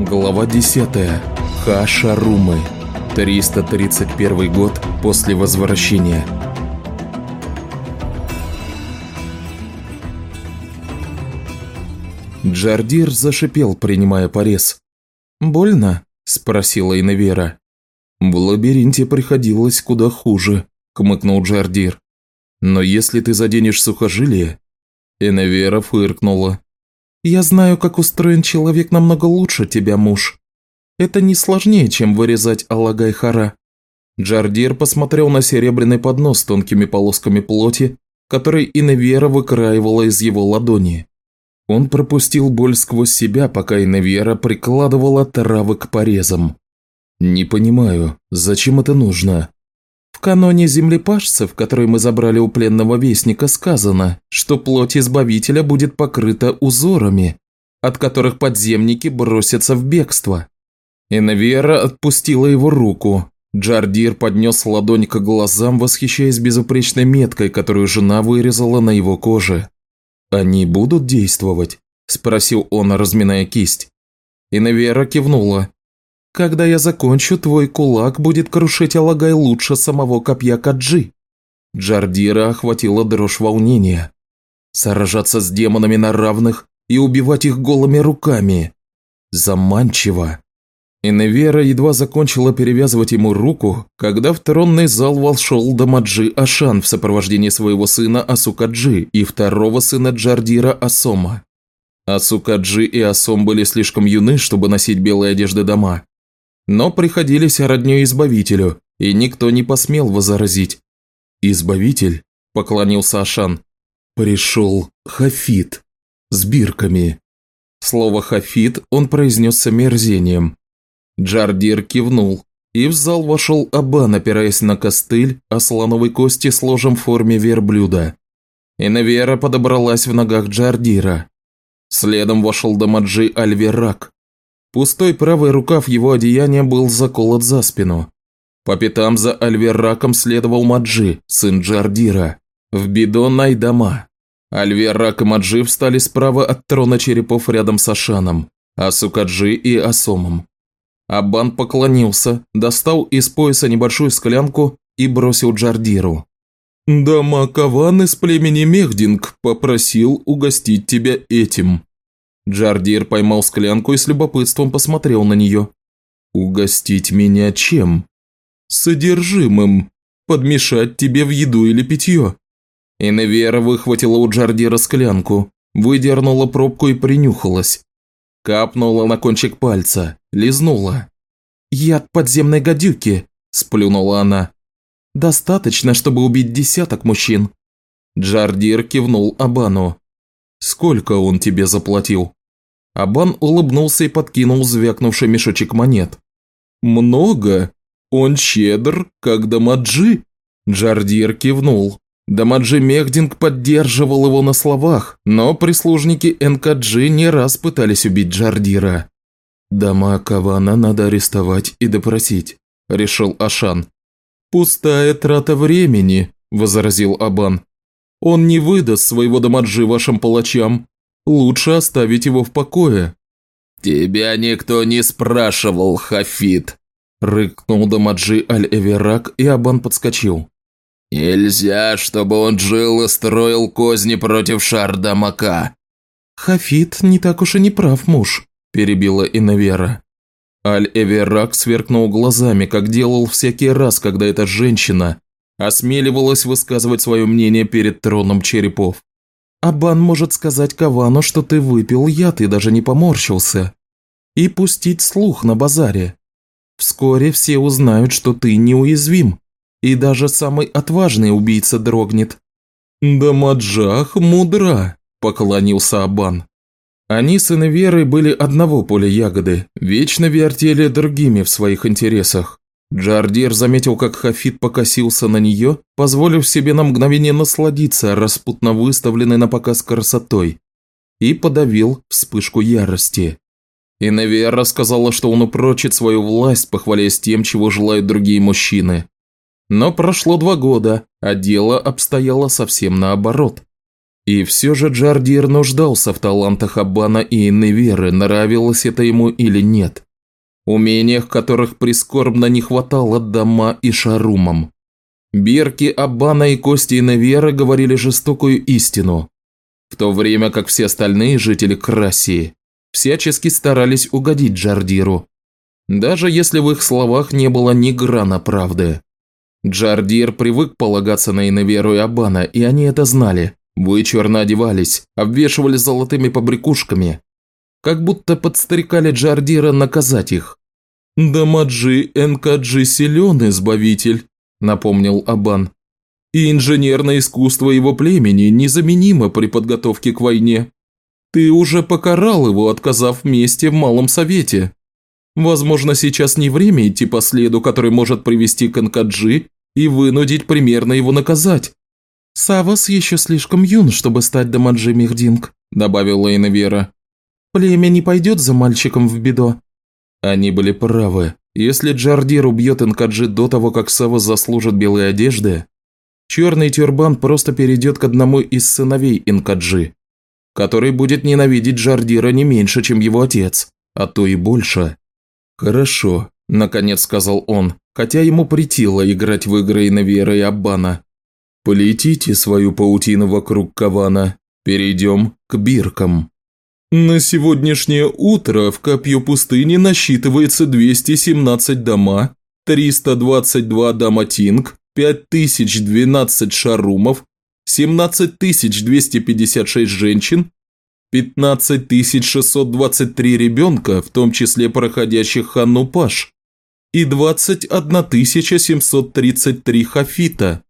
Глава 10. Хашарумы. 331 год после возвращения. Джардир зашипел, принимая порез. «Больно?» – спросила Иневера. «В лабиринте приходилось куда хуже», – кмыкнул Джардир. «Но если ты заденешь сухожилие...» Иневера фыркнула. «Я знаю, как устроен человек намного лучше тебя, муж. Это не сложнее, чем вырезать Алагай-Хара». Джардир посмотрел на серебряный поднос с тонкими полосками плоти, который Иневера выкраивала из его ладони. Он пропустил боль сквозь себя, пока Иневера прикладывала травы к порезам. «Не понимаю, зачем это нужно?» В каноне землепашцев, который мы забрали у пленного вестника, сказано, что плоть избавителя будет покрыта узорами, от которых подземники бросятся в бегство. Инавера отпустила его руку. Джардир поднес ладонь к глазам, восхищаясь безупречной меткой, которую жена вырезала на его коже. «Они будут действовать?» – спросил он, разминая кисть. Инавера кивнула. Когда я закончу, твой кулак будет крушить Алагай лучше самого копья Каджи». Джардира охватила дрожь волнения. Сражаться с демонами на равных и убивать их голыми руками. Заманчиво. Иневера едва закончила перевязывать ему руку, когда в тронный зал вошел Дамаджи Ашан в сопровождении своего сына Асукаджи и второго сына Джардира Асома. Асукаджи и Асом были слишком юны, чтобы носить белые одежды дома, но приходились роднёй Избавителю, и никто не посмел возразить. «Избавитель?» – поклонился Ашан. «Пришел Хафит с бирками». Слово «хафит» он произнес с омерзением. Джардир кивнул, и в зал вошел Абан, опираясь на костыль, а слоновой кости с ложем в форме верблюда. Инавера подобралась в ногах Джардира. Следом вошел Дамаджи Альверак, Пустой правый рукав его одеяния был заколот за спину. По пятам за Альверраком следовал Маджи, сын Джардира. В бидон Найдама. Альверрак и Маджи встали справа от трона черепов рядом с Ашаном, а Сукаджи и Асомом. Абан поклонился, достал из пояса небольшую склянку и бросил Джардиру. «Дама Каван из племени Мехдинг попросил угостить тебя этим». Джардир поймал склянку и с любопытством посмотрел на нее. «Угостить меня чем?» «Содержимым. Подмешать тебе в еду или питье». Иневера выхватила у Джардира склянку, выдернула пробку и принюхалась. Капнула на кончик пальца, лизнула. «Яд подземной гадюки», – сплюнула она. «Достаточно, чтобы убить десяток мужчин». Джардир кивнул Абану. «Сколько он тебе заплатил?» Абан улыбнулся и подкинул звякнувший мешочек монет. «Много? Он щедр, как Дамаджи?» Джардир кивнул. Дамаджи Мехдинг поддерживал его на словах, но прислужники НКГ не раз пытались убить Джардира. «Дама Кавана надо арестовать и допросить», – решил Ашан. «Пустая трата времени», – возразил Абан. «Он не выдаст своего Дамаджи вашим палачам, Лучше оставить его в покое». «Тебя никто не спрашивал, Хафит», – рыкнул Дамаджи Аль-Эверак, и Абан подскочил. «Нельзя, чтобы он жил и строил козни против Шардамака». «Хафит не так уж и не прав, муж», – перебила Инавера. Аль-Эверак сверкнул глазами, как делал всякий раз, когда эта женщина осмеливалась высказывать свое мнение перед троном черепов. Абан может сказать Кавану, что ты выпил яд и даже не поморщился. И пустить слух на базаре. Вскоре все узнают, что ты неуязвим, и даже самый отважный убийца дрогнет. «Да Маджах мудра», – поклонился Абан. Они с Иневерой были одного поля ягоды, вечно вертели другими в своих интересах. Джардир заметил, как Хафит покосился на нее, позволив себе на мгновение насладиться распутно выставленной на показ красотой, и подавил вспышку ярости. Иневия рассказала, что он упрочит свою власть, похваляясь тем, чего желают другие мужчины. Но прошло два года, а дело обстояло совсем наоборот. И все же Джардир нуждался в талантах Аббана и Инневеры, нравилось это ему или нет. Умениях, которых прискорбно не хватало Дома и Шарумам. Бирки Аббана и Кости Инневера говорили жестокую истину, в то время как все остальные жители Красии всячески старались угодить Джардиру, даже если в их словах не было ни грана правды. Джардир привык полагаться на Иневеру и Абана, и они это знали. Вычурно одевались, обвешивали золотыми побрякушками, как будто подстрекали Джардира наказать их. «Дамаджи Энкаджи силен, избавитель», – напомнил Абан. «И инженерное искусство его племени незаменимо при подготовке к войне. Ты уже покарал его, отказав мести в Малом Совете. Возможно, сейчас не время идти по следу, который может привести к Энкаджи и вынудить примерно его наказать. «Савас еще слишком юн, чтобы стать Дамаджи Мехдинг», – добавила Инвера. «Племя не пойдет за мальчиком в бедо». Они были правы. Если Джардир убьет Инкаджи до того, как Савас заслужит белые одежды, черный тюрбан просто перейдет к одному из сыновей Инкаджи, который будет ненавидеть Джардира не меньше, чем его отец, а то и больше. «Хорошо», – наконец сказал он, хотя ему притило играть в игры Инавера и Аббана. Полетите свою паутину вокруг Кавана. Перейдем к биркам. На сегодняшнее утро в Копье пустыни насчитывается 217 дома, 322 дома Тинг, 5012 шарумов, 17256 женщин, 15623 ребенка, в том числе проходящих Ханну Паш, и 21733 хафита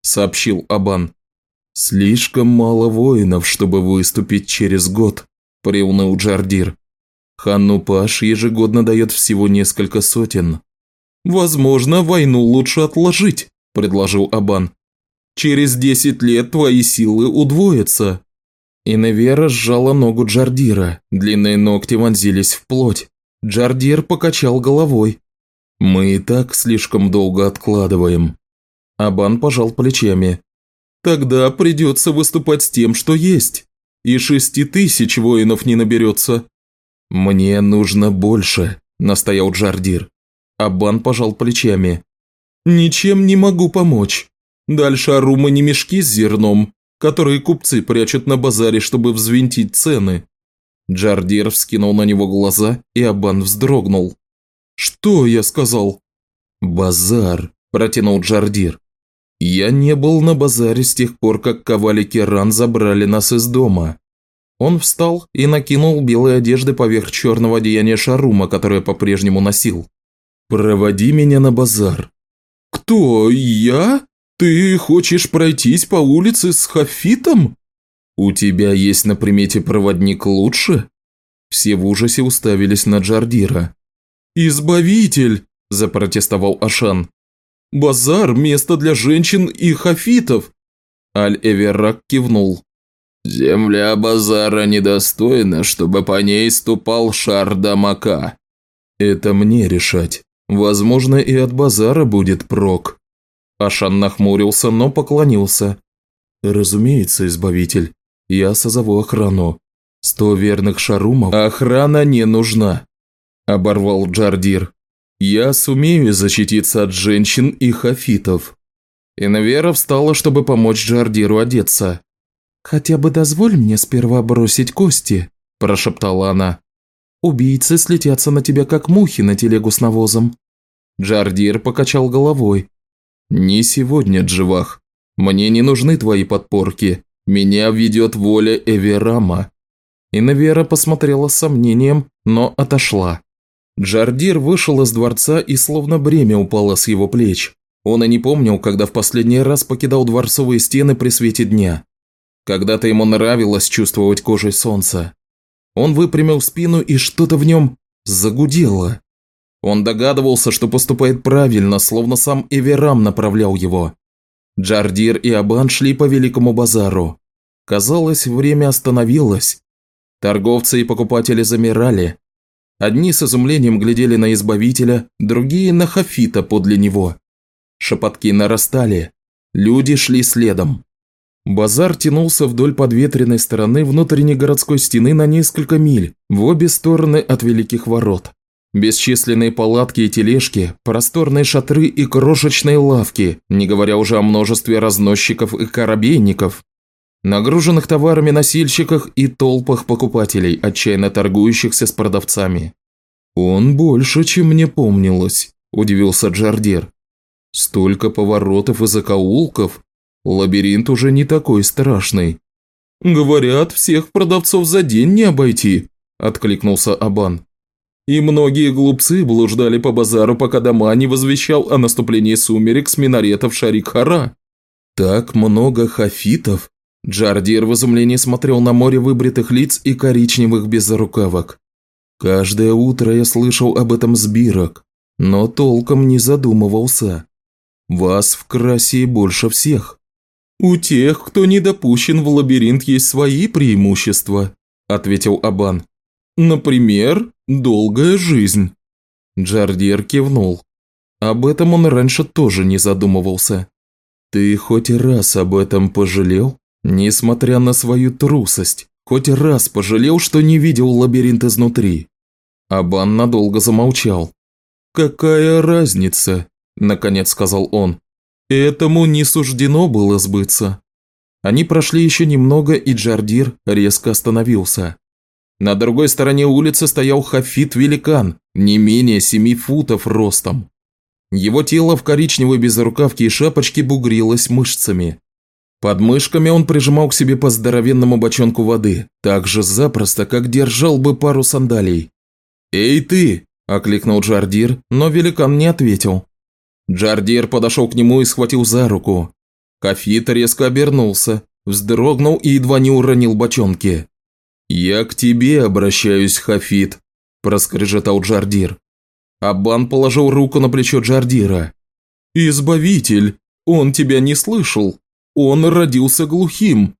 сообщил Абан. «Слишком мало воинов, чтобы выступить через год», – приуныл Джардир. «Ханну Паш ежегодно дает всего несколько сотен». «Возможно, войну лучше отложить», – предложил Абан. «Через десять лет твои силы удвоятся». Иневера сжала ногу Джардира, длинные ногти вонзились в плоть. Джардир покачал головой. «Мы и так слишком долго откладываем. Абан пожал плечами. «Тогда придется выступать с тем, что есть. И шести тысяч воинов не наберется». «Мне нужно больше», – настоял Джардир. Абан пожал плечами. «Ничем не могу помочь. Дальше Арума не мешки с зерном, которые купцы прячут на базаре, чтобы взвинтить цены». Джардир вскинул на него глаза, и Абан вздрогнул. «Что я сказал?» «Базар», – протянул Джардир. Я не был на базаре с тех пор, как Ковали Керан забрали нас из дома. Он встал и накинул белые одежды поверх черного одеяния Шарума, которое по-прежнему носил. «Проводи меня на базар». «Кто? Я? Ты хочешь пройтись по улице с Хафитом?» «У тебя есть на примете проводник лучше?» Все в ужасе уставились на Джардира. «Избавитель!» – запротестовал Ашан. Базар – место для женщин и хафитов!» Аль-Эверак кивнул. «Земля базара недостойна, чтобы по ней ступал шар Дамака». «Это мне решать. Возможно, и от базара будет прок». Ашан нахмурился, но поклонился. «Разумеется, избавитель. Я созову охрану. Сто верных шарумов. Охрана не нужна», – оборвал Джардир. Я сумею защититься от женщин и хафитов. Инвера встала, чтобы помочь Джардиру одеться. «Хотя бы дозволь мне сперва бросить кости», – прошептала она. «Убийцы слетятся на тебя, как мухи на телегу с навозом». Джардир покачал головой. «Не сегодня, Дживах. Мне не нужны твои подпорки. Меня ведет воля Эверама». Инвера посмотрела с сомнением, но отошла. Джардир вышел из дворца и словно бремя упало с его плеч. Он и не помнил, когда в последний раз покидал дворцовые стены при свете дня. Когда-то ему нравилось чувствовать кожей солнца. Он выпрямил спину, и что-то в нем загудело. Он догадывался, что поступает правильно, словно сам Эверам направлял его. Джардир и Абан шли по Великому базару. Казалось, время остановилось. Торговцы и покупатели замирали, Одни с изумлением глядели на Избавителя, другие на Хафита подле него. Шепотки нарастали. Люди шли следом. Базар тянулся вдоль подветренной стороны внутренней городской стены на несколько миль, в обе стороны от Великих Ворот. Бесчисленные палатки и тележки, просторные шатры и крошечные лавки, не говоря уже о множестве разносчиков и корабейников, нагруженных товарами носильщиках и толпах покупателей, отчаянно торгующихся с продавцами. «Он больше, чем мне помнилось», – удивился Джардир. «Столько поворотов и закоулков. Лабиринт уже не такой страшный». «Говорят, всех продавцов за день не обойти», – откликнулся Абан. И многие глупцы блуждали по базару, пока дома не возвещал о наступлении сумерек с минаретов Шарик-Хара. Так много хафитов. Джардир в изумлении смотрел на море выбритых лиц и коричневых безрукавок. Каждое утро я слышал об этом сбирок, но толком не задумывался. Вас в Красии больше всех. У тех, кто не допущен в лабиринт, есть свои преимущества, ответил Абан. Например, долгая жизнь. Джардир кивнул. Об этом он раньше тоже не задумывался. Ты хоть раз об этом пожалел? Несмотря на свою трусость, хоть раз пожалел, что не видел лабиринт изнутри. Абан надолго замолчал. «Какая разница?» – наконец сказал он. «Этому не суждено было сбыться». Они прошли еще немного, и Джардир резко остановился. На другой стороне улицы стоял хафит-великан, не менее семи футов ростом. Его тело в коричневой безрукавке и шапочке бугрилось мышцами. Под мышками он прижимал к себе по здоровенному бочонку воды, так же запросто, как держал бы пару сандалий. «Эй ты!» – окликнул Джардир, но великан не ответил. Джардир подошел к нему и схватил за руку. Хафит резко обернулся, вздрогнул и едва не уронил бочонки. «Я к тебе обращаюсь, Хафит», – проскрежетал Джардир. Абан положил руку на плечо Джардира. «Избавитель, он тебя не слышал. Он родился глухим».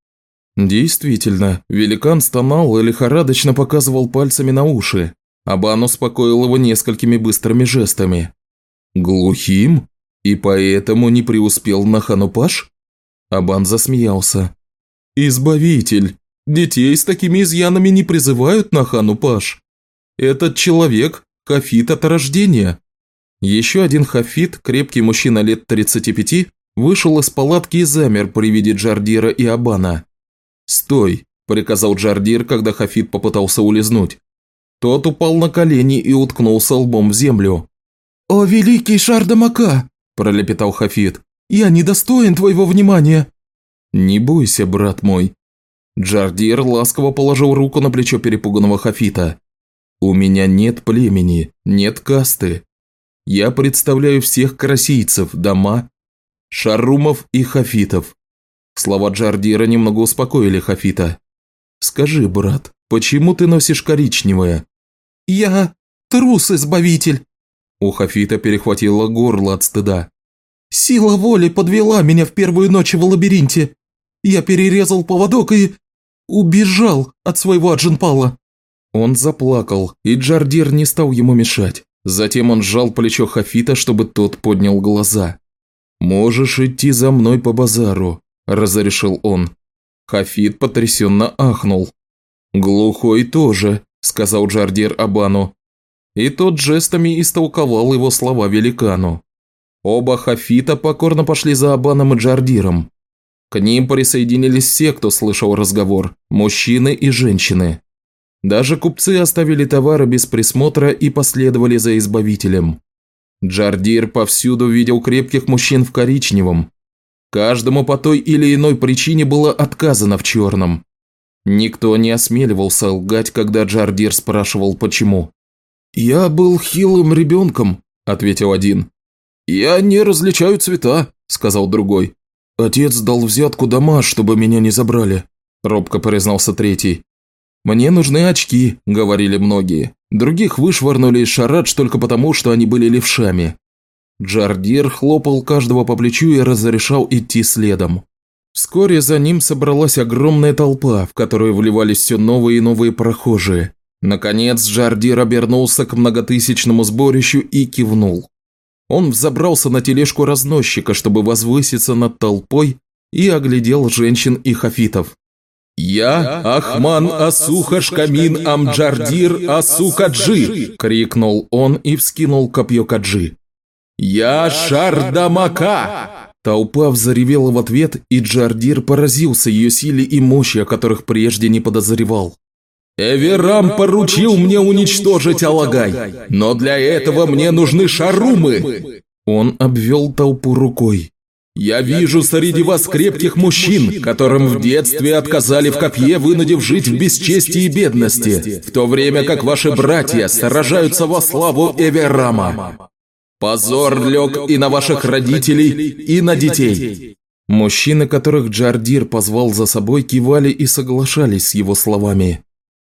Действительно, великан стонал и лихорадочно показывал пальцами на уши. Абан успокоил его несколькими быстрыми жестами. «Глухим? И поэтому не преуспел на Ханупаш?» Абан засмеялся. «Избавитель, Детей с такими изъянами не призывают на хану Паш. Этот человек – хафит от рождения. Еще один хафит, крепкий мужчина лет 35, вышел из палатки и замер при виде Джардира и Абана. «Стой!» – приказал Джардир, когда хафит попытался улизнуть. Тот упал на колени и уткнулся лбом в землю. «О, великий Шардамака!» – пролепетал хафит. «Я недостоин твоего внимания!» «Не бойся, брат мой», Джардир ласково положил руку на плечо перепуганного Хафита. «У меня нет племени, нет касты. Я представляю всех карасийцев, дома, шарумов и хафитов». Слова Джардира немного успокоили Хафита. «Скажи, брат, почему ты носишь коричневое?» «Я трус-избавитель!» У Хафита перехватило горло от стыда. «Сила воли подвела меня в первую ночь в лабиринте. Я перерезал поводок и убежал от своего Аджинпала!» Он заплакал, и Джардир не стал ему мешать. Затем он сжал плечо Хафита, чтобы тот поднял глаза. «Можешь идти за мной по базару», – разрешил он. Хафит потрясенно ахнул. «Глухой тоже», – сказал Джардир Абану. И тот жестами истолковал его слова великану. Оба Хафита покорно пошли за Абаном и Джардиром. К ним присоединились все, кто слышал разговор, мужчины и женщины. Даже купцы оставили товары без присмотра и последовали за избавителем. Джардир повсюду видел крепких мужчин в коричневом. Каждому по той или иной причине было отказано в черном. Никто не осмеливался лгать, когда Джардир спрашивал, почему. «Я был хилым ребенком», – ответил один. «Я не различаю цвета», – сказал другой. «Отец дал взятку дома, чтобы меня не забрали», – робко признался третий. «Мне нужны очки», – говорили многие. Других вышвырнули из шарадж только потому, что они были левшами. Джардир хлопал каждого по плечу и разрешал идти следом. Вскоре за ним собралась огромная толпа, в которую вливались все новые и новые прохожие. Наконец Джардир обернулся к многотысячному сборищу и кивнул. Он взобрался на тележку разносчика, чтобы возвыситься над толпой и оглядел женщин и хафитов. «Я Ахман Асуха Шкамин Амджардир Асукаджи!» – крикнул он и вскинул копье Каджи. «Я Шардамака!» Толпа взоревела в ответ, и Джардир поразился ее силе и мощи, о которых прежде не подозревал. «Эверам поручил мне уничтожить Алагай, но для этого мне нужны шарумы!» Он обвел толпу рукой. Я вижу среди вас крепких мужчин, которым в детстве отказали в копье, вынудив жить в бесчестии и бедности, в то время как ваши братья сражаются во славу Эверама. Позор лег и на ваших родителей, и на детей. Мужчины, которых Джардир позвал за собой, кивали и соглашались с его словами.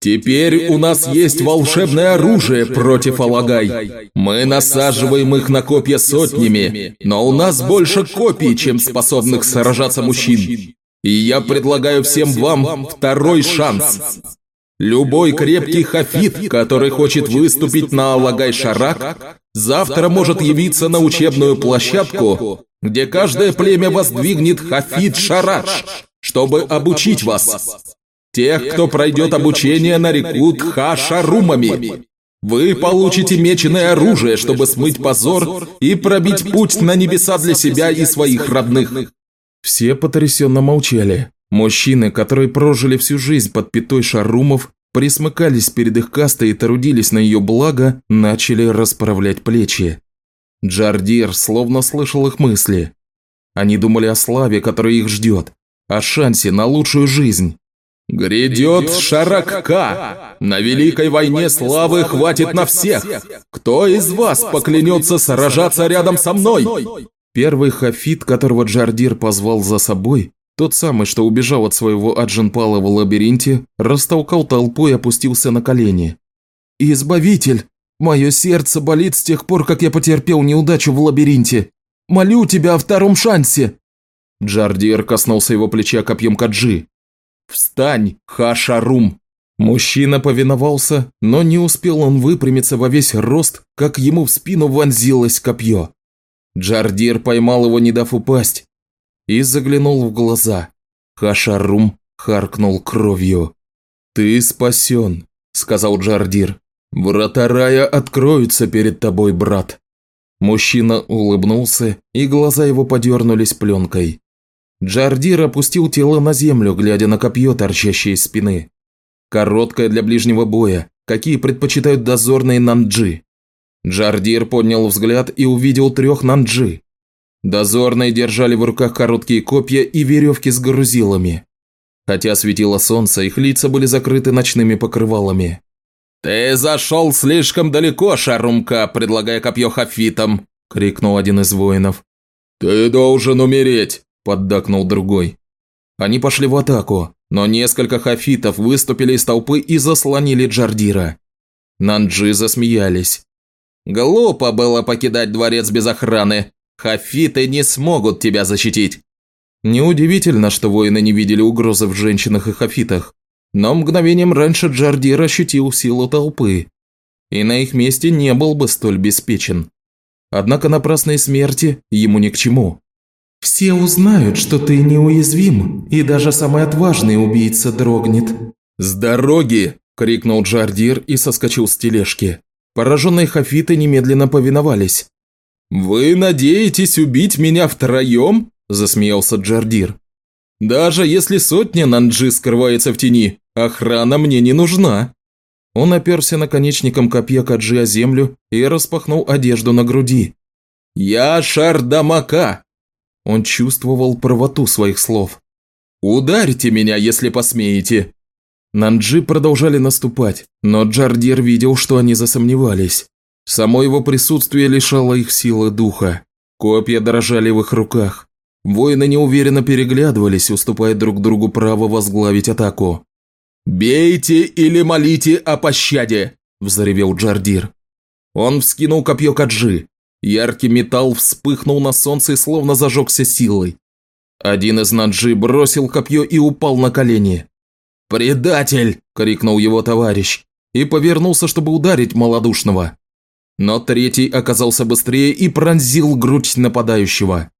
Теперь у нас есть волшебное оружие против Алагай. Мы насаживаем их на копья сотнями, но у нас больше копий, чем способных сражаться мужчин. И я предлагаю всем вам второй шанс. Любой крепкий хафит, который хочет выступить на Алагай-Шарак, завтра может явиться на учебную площадку, где каждое племя воздвигнет хафит-шараш, чтобы обучить вас. Тех, кто пройдет обучение, нарекут хашарумами. Вы получите меченое оружие, чтобы смыть позор и пробить путь на небеса для себя и своих родных. Все потрясенно молчали. Мужчины, которые прожили всю жизнь под пятой шарумов, присмыкались перед их кастой и трудились на ее благо, начали расправлять плечи. Джардир словно слышал их мысли. Они думали о славе, которая их ждет, о шансе на лучшую жизнь. «Грядет Шаракка! На Великой войне славы хватит на всех! Кто из вас поклянется сражаться рядом со мной?» Первый хафит, которого Джардир позвал за собой, тот самый, что убежал от своего Аджинпала в лабиринте, растолкал толпу и опустился на колени. «Избавитель! Мое сердце болит с тех пор, как я потерпел неудачу в лабиринте! Молю тебя о втором шансе!» Джардир коснулся его плеча копьем Каджи. «Встань, Хашарум!» Мужчина повиновался, но не успел он выпрямиться во весь рост, как ему в спину вонзилось копье. Джардир поймал его, не дав упасть, и заглянул в глаза. Хашарум харкнул кровью. «Ты спасен», – сказал Джардир. «Врата рая откроются перед тобой, брат». Мужчина улыбнулся, и глаза его подернулись пленкой. Джардир опустил тело на землю, глядя на копье, торчащее из спины. Короткое для ближнего боя, какие предпочитают дозорные нанджи. Джардир поднял взгляд и увидел трех нанджи. Дозорные держали в руках короткие копья и веревки с грузилами. Хотя светило солнце, их лица были закрыты ночными покрывалами. «Ты зашел слишком далеко, Шарумка, предлагая копье хафитам!» – крикнул один из воинов. «Ты должен умереть!» – поддакнул другой. Они пошли в атаку, но несколько хафитов выступили из толпы и заслонили Джардира. Нанджи засмеялись. «Глупо было покидать дворец без охраны. Хафиты не смогут тебя защитить». Неудивительно, что воины не видели угрозы в женщинах и хафитах, но мгновением раньше Джардир ощутил силу толпы, и на их месте не был бы столь беспечен. Однако напрасной смерти ему ни к чему. Все узнают, что ты неуязвим, и даже самый отважный убийца дрогнет». «С дороги!» – крикнул Джардир и соскочил с тележки. Пораженные хафиты немедленно повиновались. «Вы надеетесь убить меня втроем?» – засмеялся Джардир. «Даже если сотня Нанджи скрывается в тени, охрана мне не нужна». Он оперся наконечником копья Каджи о землю и распахнул одежду на груди. «Я Шардамака, он чувствовал правоту своих слов. «Ударьте меня, если посмеете!» Нанджи продолжали наступать, но Джардир видел, что они засомневались. Само его присутствие лишало их силы духа. Копья дрожали в их руках. Воины неуверенно переглядывались, уступая друг другу право возглавить атаку. «Бейте или молите о пощаде!» – взревел Джардир. Он вскинул копье Каджи. Яркий металл вспыхнул на солнце и словно зажегся силой. Один из наджи бросил копье и упал на колени. «Предатель!» – крикнул его товарищ и повернулся, чтобы ударить малодушного. Но третий оказался быстрее и пронзил грудь нападающего.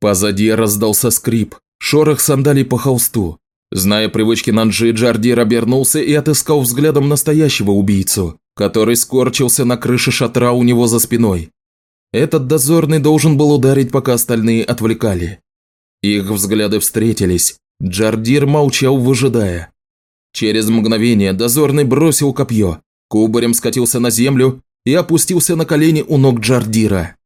Позади раздался скрип. шорох сандалий по холсту. Зная привычки Нанджи, Джардир обернулся и отыскал взглядом настоящего убийцу, который скорчился на крыше шатра у него за спиной. Этот дозорный должен был ударить, пока остальные отвлекали. Их взгляды встретились. Джардир молчал, выжидая. Через мгновение дозорный бросил копье, кубарем скатился на землю и опустился на колени у ног Джардира.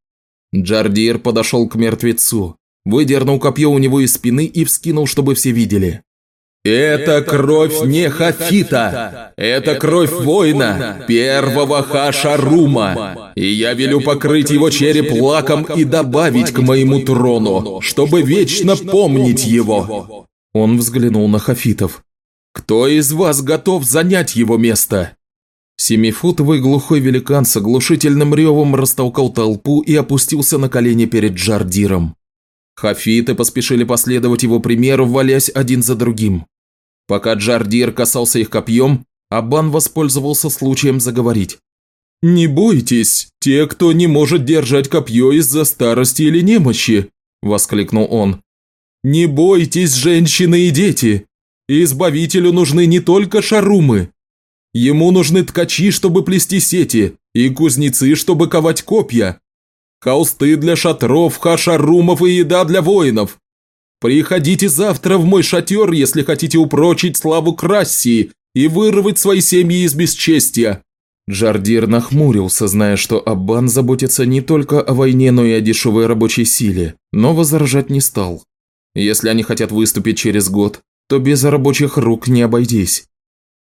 Джардир подошел к мертвецу, выдернул копье у него из спины и вскинул, чтобы все видели. «Это кровь не Хафита! Это кровь воина, первого Хашарума! И я велю покрыть его череп лаком и добавить к моему трону, чтобы вечно помнить его!» Он взглянул на Хафитов. Кто из вас готов занять его место?» Семифутовый глухой великан с оглушительным ревом растолкал толпу и опустился на колени перед Джардиром. Хафиты поспешили последовать его примеру, валясь один за другим. Пока Джардир касался их копьем, Абан воспользовался случаем заговорить. «Не бойтесь, те, кто не может держать копье из-за старости или немощи!» – воскликнул он. «Не бойтесь, женщины и дети! Избавителю нужны не только шарумы. Ему нужны ткачи, чтобы плести сети, и кузнецы, чтобы ковать копья. Холсты для шатров, хашарумов и еда для воинов. Приходите завтра в мой шатер, если хотите упрочить славу Крассии и вырвать свои семьи из бесчестия». Джардир нахмурился, зная, что Аббан заботится не только о войне, но и о дешевой рабочей силе, но возражать не стал. Если они хотят выступить через год, то без рабочих рук не обойдись.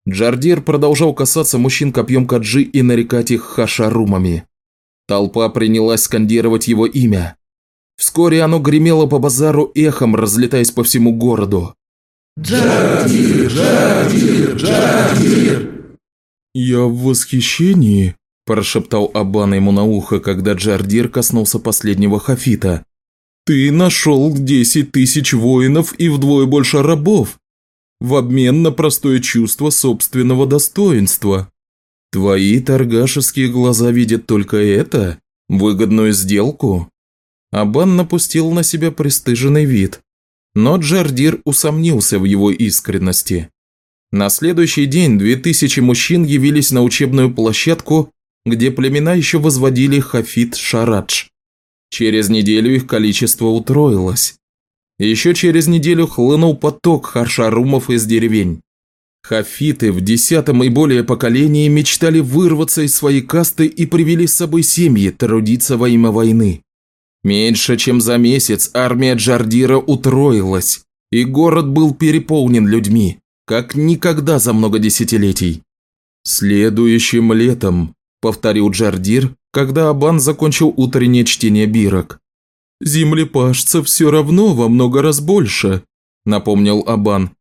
Джардир продолжал касаться мужчин копьем Каджи и нарекать их хашарумами. Толпа принялась скандировать его имя. Вскоре оно гремело по базару эхом, разлетаясь по всему городу. «Джардир! Джардир! Джардир!» «Я в восхищении», – прошептал Абан ему на ухо, когда Джардир коснулся последнего хафита. Ты нашел десять тысяч воинов и вдвое больше рабов, в обмен на простое чувство собственного достоинства. Твои торгашеские глаза видят только это? Выгодную сделку?» Абан напустил на себя пристыженный вид, но Джардир усомнился в его искренности. На следующий день две тысячи мужчин явились на учебную площадку, где племена еще возводили Хафит Шарадж. Через неделю их количество утроилось. Еще через неделю хлынул поток харшарумов из деревень. Хафиты в десятом и более поколении мечтали вырваться из своей касты и привели с собой семьи трудиться во имя войны. Меньше чем за месяц армия Джардира утроилась, и город был переполнен людьми, как никогда за много десятилетий. Следующим летом, повторил Джардир, когда Абан закончил утреннее чтение бирок. «Землепашцев все равно во много раз больше», – напомнил Абан.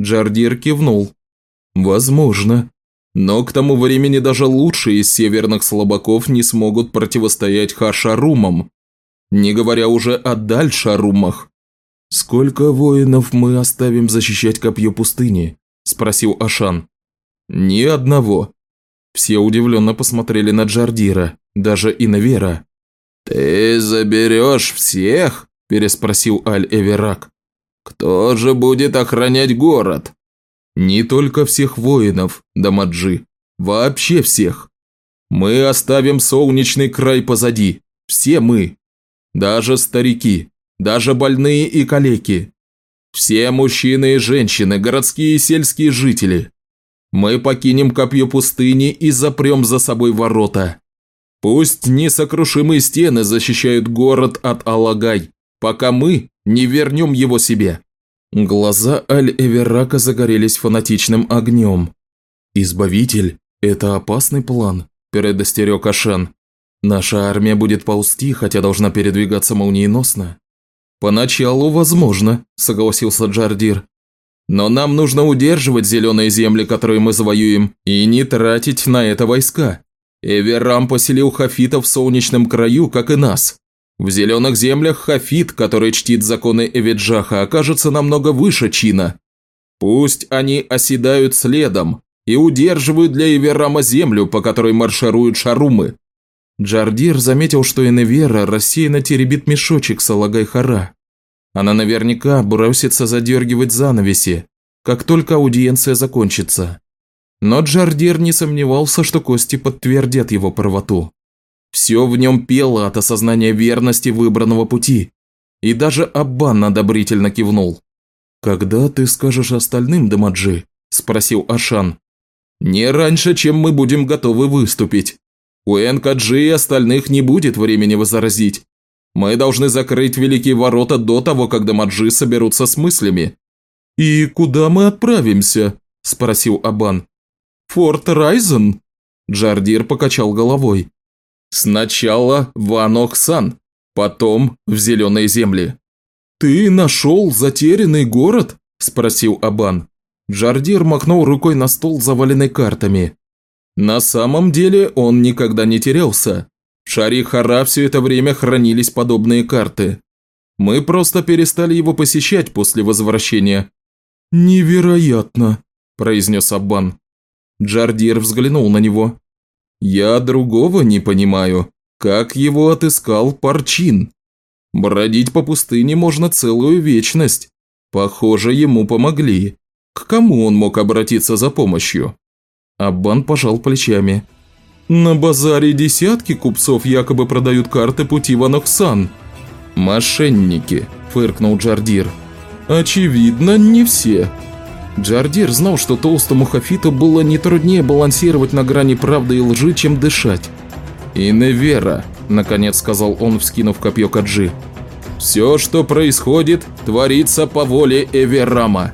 Джардир кивнул. «Возможно. Но к тому времени даже лучшие из северных слабаков не смогут противостоять Хашарумам, не говоря уже о Дальшарумах». «Сколько воинов мы оставим защищать копье пустыни?» – спросил Ашан. «Ни одного». Все удивленно посмотрели на Джардира даже Инвера. «Ты заберешь всех?» – переспросил Аль-Эверак. «Кто же будет охранять город?» «Не только всех воинов, Дамаджи. Вообще всех. Мы оставим солнечный край позади. Все мы. Даже старики, даже больные и калеки. Все мужчины и женщины, городские и сельские жители. Мы покинем копье пустыни и запрем за собой ворота. Пусть несокрушимые стены защищают город от Алагай, пока мы не вернем его себе». Глаза Аль-Эверака загорелись фанатичным огнем. «Избавитель – это опасный план», – предостерег Ашан. «Наша армия будет ползти, хотя должна передвигаться молниеносно». «Поначалу возможно», – согласился Джардир. «Но нам нужно удерживать зеленые земли, которые мы завоюем, и не тратить на это войска. Эверам поселил хафитов в солнечном краю, как и нас. В зеленых землях хафит, который чтит законы Эвиджаха, окажется намного выше чина. Пусть они оседают следом и удерживают для Эверама землю, по которой маршируют шарумы. Джардир заметил, что Эневера рассеянно теребит мешочек с Алагай-Хара. Она наверняка бросится задергивать занавеси, как только аудиенция закончится. Но Джардир не сомневался, что кости подтвердят его правоту. Все в нем пело от осознания верности выбранного пути. И даже Аббан одобрительно кивнул. «Когда ты скажешь остальным, Дамаджи?» – спросил Ашан. «Не раньше, чем мы будем готовы выступить. У Энкаджи и остальных не будет времени возразить. Мы должны закрыть Великие Ворота до того, как Дамаджи соберутся с мыслями». «И куда мы отправимся?» – спросил Абан. «Форт Райзен?» Джардир покачал головой. «Сначала в Анохсан, потом в Зеленые земли». «Ты нашел затерянный город?» – спросил Абан. Джардир махнул рукой на стол, заваленный картами. На самом деле он никогда не терялся. В шаре Хара все это время хранились подобные карты. Мы просто перестали его посещать после возвращения. «Невероятно», – произнес Аббан. Джардир взглянул на него. «Я другого не понимаю. Как его отыскал Парчин? Бродить по пустыне можно целую вечность. Похоже, ему помогли. К кому он мог обратиться за помощью?» Аббан пожал плечами. «На базаре десятки купцов якобы продают карты пути в Аноксан». «Мошенники», – фыркнул Джардир. «Очевидно, не все», Джардир знал, что толстому Хафиту было не труднее балансировать на грани правды и лжи, чем дышать. «И Невера», – наконец сказал он, вскинув копье Каджи. «Все, что происходит, творится по воле Эверама.